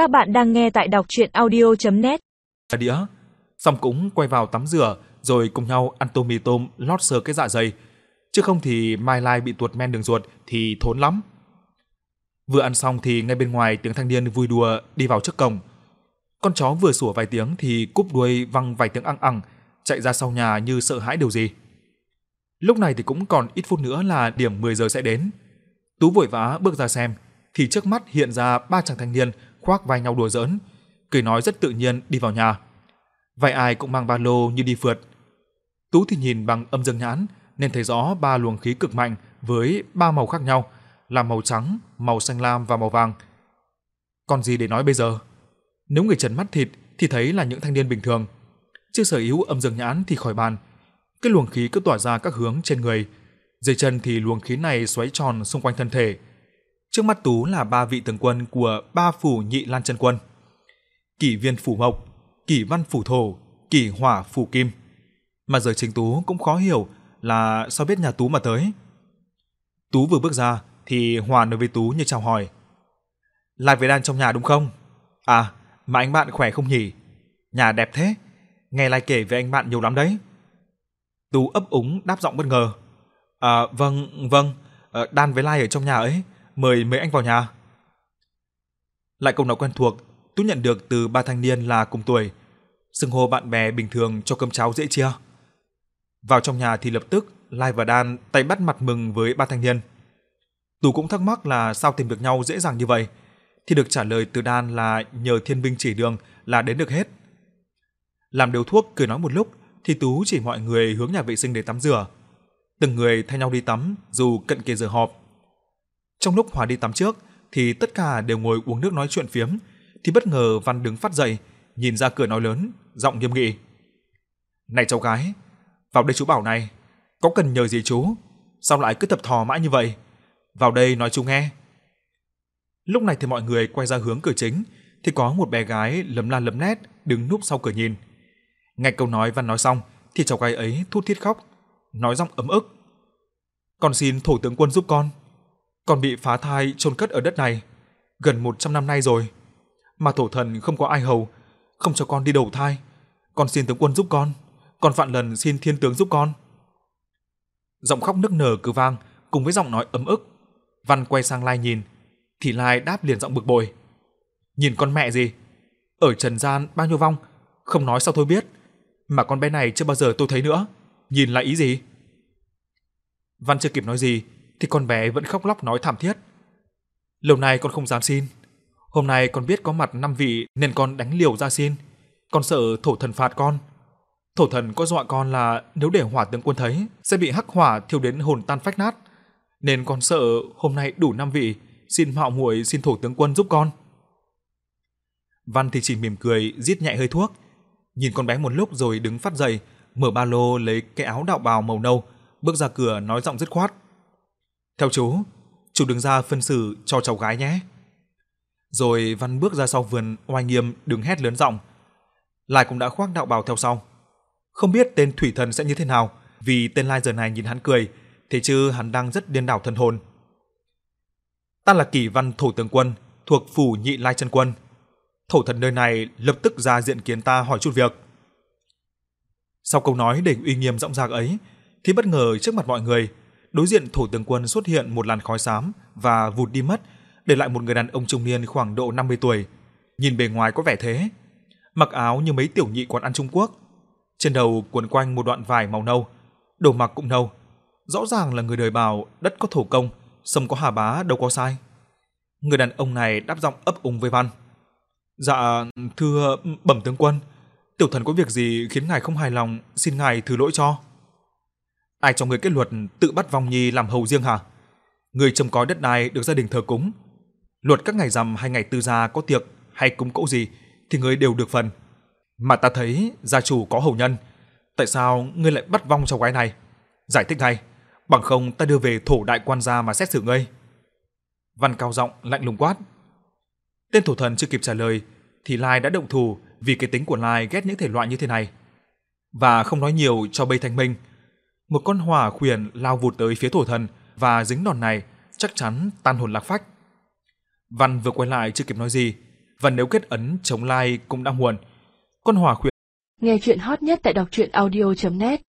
Các bạn đang nghe tại đọc chuyện audio.net đĩa, xong cũng quay vào tắm rửa rồi cùng nhau ăn tô mì tôm lót sờ cái dạ dày. Chứ không thì Mai Lai bị tuột men đường ruột thì thốn lắm. Vừa ăn xong thì ngay bên ngoài tiếng thanh niên vui đùa đi vào trước cổng. Con chó vừa sủa vài tiếng thì cúp đuôi văng vài tiếng ăng ăng, chạy ra sau nhà như sợ hãi điều gì. Lúc này thì cũng còn ít phút nữa là điểm 10 giờ sẽ đến. Tú vội vã bước ra xem, thì trước mắt hiện ra ba chàng thanh niên khoác vai nhau đùa giỡn, cười nói rất tự nhiên đi vào nhà. Vài ai cũng mang ba lô như đi phượt. Tú thì nhìn bằng âm dương nhãn nên thấy rõ ba luồng khí cực mạnh với ba màu khác nhau là màu trắng, màu xanh lam và màu vàng. Còn gì để nói bây giờ? Nếu người trần mắt thịt thì thấy là những thanh niên bình thường. Chưa sở hữu âm dương nhãn thì khỏi bàn. Cái luồng khí cứ tỏa ra các hướng trên người. Dưới chân thì luồng khí này xoáy tròn xung quanh thân thể. Trước mắt Tú là ba vị tướng quân của ba phủ nhị lan chân quân. Kỷ viên phủ mộc, kỷ văn phủ thổ, kỷ hỏa phủ kim. Mà giờ chính Tú cũng khó hiểu là sao biết nhà Tú mà tới. Tú vừa bước ra thì Hòa nói với Tú như chào hỏi. Lại về đàn trong nhà đúng không? À, mà anh bạn khỏe không nhỉ? Nhà đẹp thế, nghe lại kể về anh bạn nhiều lắm đấy. Tú ấp úng đáp giọng bất ngờ. À, vâng, vâng, ờ, Đan với Lai ở trong nhà ấy, mời mấy anh vào nhà. Lại câu nói quen thuộc, Tú nhận được từ ba thanh niên là cùng tuổi, xưng hô bạn bè bình thường cho cơm cháo dễ chia. Vào trong nhà thì lập tức Lai và Đan tay bắt mặt mừng với ba thanh niên. Tú cũng thắc mắc là sao tìm được nhau dễ dàng như vậy, thì được trả lời từ Đan là nhờ thiên binh chỉ đường là đến được hết. Làm điều thuốc cười nói một lúc thì Tú chỉ mọi người hướng nhà vệ sinh để tắm rửa. Từng người thay nhau đi tắm dù cận kề giờ họp. Trong lúc Hòa đi tắm trước thì tất cả đều ngồi uống nước nói chuyện phiếm thì bất ngờ Văn đứng phát dậy, nhìn ra cửa nói lớn, giọng nghiêm nghị. "Này cháu gái, vào đây chú bảo này, có cần nhờ gì chú? Sao lại cứ tập thò mãi như vậy? Vào đây nói chú nghe." Lúc này thì mọi người quay ra hướng cửa chính thì có một bé gái lấm la lấm nét đứng núp sau cửa nhìn. Nghe câu nói Văn nói xong thì cháu gái ấy thút thít khóc, nói giọng ấm ức. "Con xin thủ tướng quân giúp con." Còn bị phá thai chôn cất ở đất này gần 100 năm nay rồi, mà thổ thần không có ai hầu, không cho con đi đầu thai. Con xin tướng quân giúp con, con vạn lần xin thiên tướng giúp con. Giọng khóc nức nở cứ vang cùng với giọng nói ấm ức. Văn quay sang Lai nhìn, thì Lai đáp liền giọng bực bội. Nhìn con mẹ gì? Ở trần gian bao nhiêu vong, không nói sao tôi biết, mà con bé này chưa bao giờ tôi thấy nữa. Nhìn là ý gì? Văn chưa kịp nói gì thì con bé vẫn khóc lóc nói thảm thiết. Lâu nay con không dám xin, hôm nay con biết có mặt năm vị nên con đánh liều ra xin. Con sợ thổ thần phạt con. Thổ thần có dọa con là nếu để hỏa tướng quân thấy sẽ bị hắc hỏa thiêu đến hồn tan phách nát. Nên con sợ hôm nay đủ năm vị xin mạo muội xin thổ tướng quân giúp con. Văn thì chỉ mỉm cười, giết nhẹ hơi thuốc, nhìn con bé một lúc rồi đứng phát dậy, mở ba lô lấy cái áo đạo bào màu nâu, bước ra cửa nói giọng dứt khoát. Theo chú, chú đứng ra phân xử cho cháu gái nhé. Rồi Văn bước ra sau vườn, oai nghiêm đứng hét lớn giọng. Lai cũng đã khoác đạo bào theo sau. Không biết tên thủy thần sẽ như thế nào, vì tên Lai giờ này nhìn hắn cười, thế chứ hắn đang rất điên đảo thần hồn. Ta là Kỷ Văn Thổ Tướng Quân, thuộc phủ Nhị Lai Chân Quân. Thổ thần nơi này lập tức ra diện kiến ta hỏi chút việc. Sau câu nói đầy uy nghiêm rộng rạc ấy, thì bất ngờ trước mặt mọi người, đối diện thổ tướng quân xuất hiện một làn khói xám và vụt đi mất, để lại một người đàn ông trung niên khoảng độ 50 tuổi, nhìn bề ngoài có vẻ thế, mặc áo như mấy tiểu nhị quán ăn Trung Quốc, trên đầu quấn quanh một đoạn vải màu nâu, đồ mặc cũng nâu, rõ ràng là người đời bảo đất có thổ công, sông có hà bá đâu có sai. Người đàn ông này đáp giọng ấp úng với Văn. Dạ, thưa bẩm tướng quân, tiểu thần có việc gì khiến ngài không hài lòng, xin ngài thứ lỗi cho. Ai cho người kết luật tự bắt vong nhi làm hầu riêng hả? Người trông coi đất đai được gia đình thờ cúng. Luật các ngày rằm hay ngày tư gia có tiệc hay cúng cỗ gì thì người đều được phần. Mà ta thấy gia chủ có hầu nhân, tại sao ngươi lại bắt vong cháu gái này? Giải thích ngay, bằng không ta đưa về thổ đại quan gia mà xét xử ngươi. Văn cao giọng lạnh lùng quát. Tên thổ thần chưa kịp trả lời thì Lai đã động thủ vì cái tính của Lai ghét những thể loại như thế này. Và không nói nhiều cho Bây Thanh Minh, một con hỏa khuyển lao vụt tới phía thổ thần và dính đòn này chắc chắn tan hồn lạc phách. Văn vừa quay lại chưa kịp nói gì, và nếu kết ấn chống lai cũng đã muộn. Con hỏa khuyển Nghe chuyện hot nhất tại đọc truyện audio.net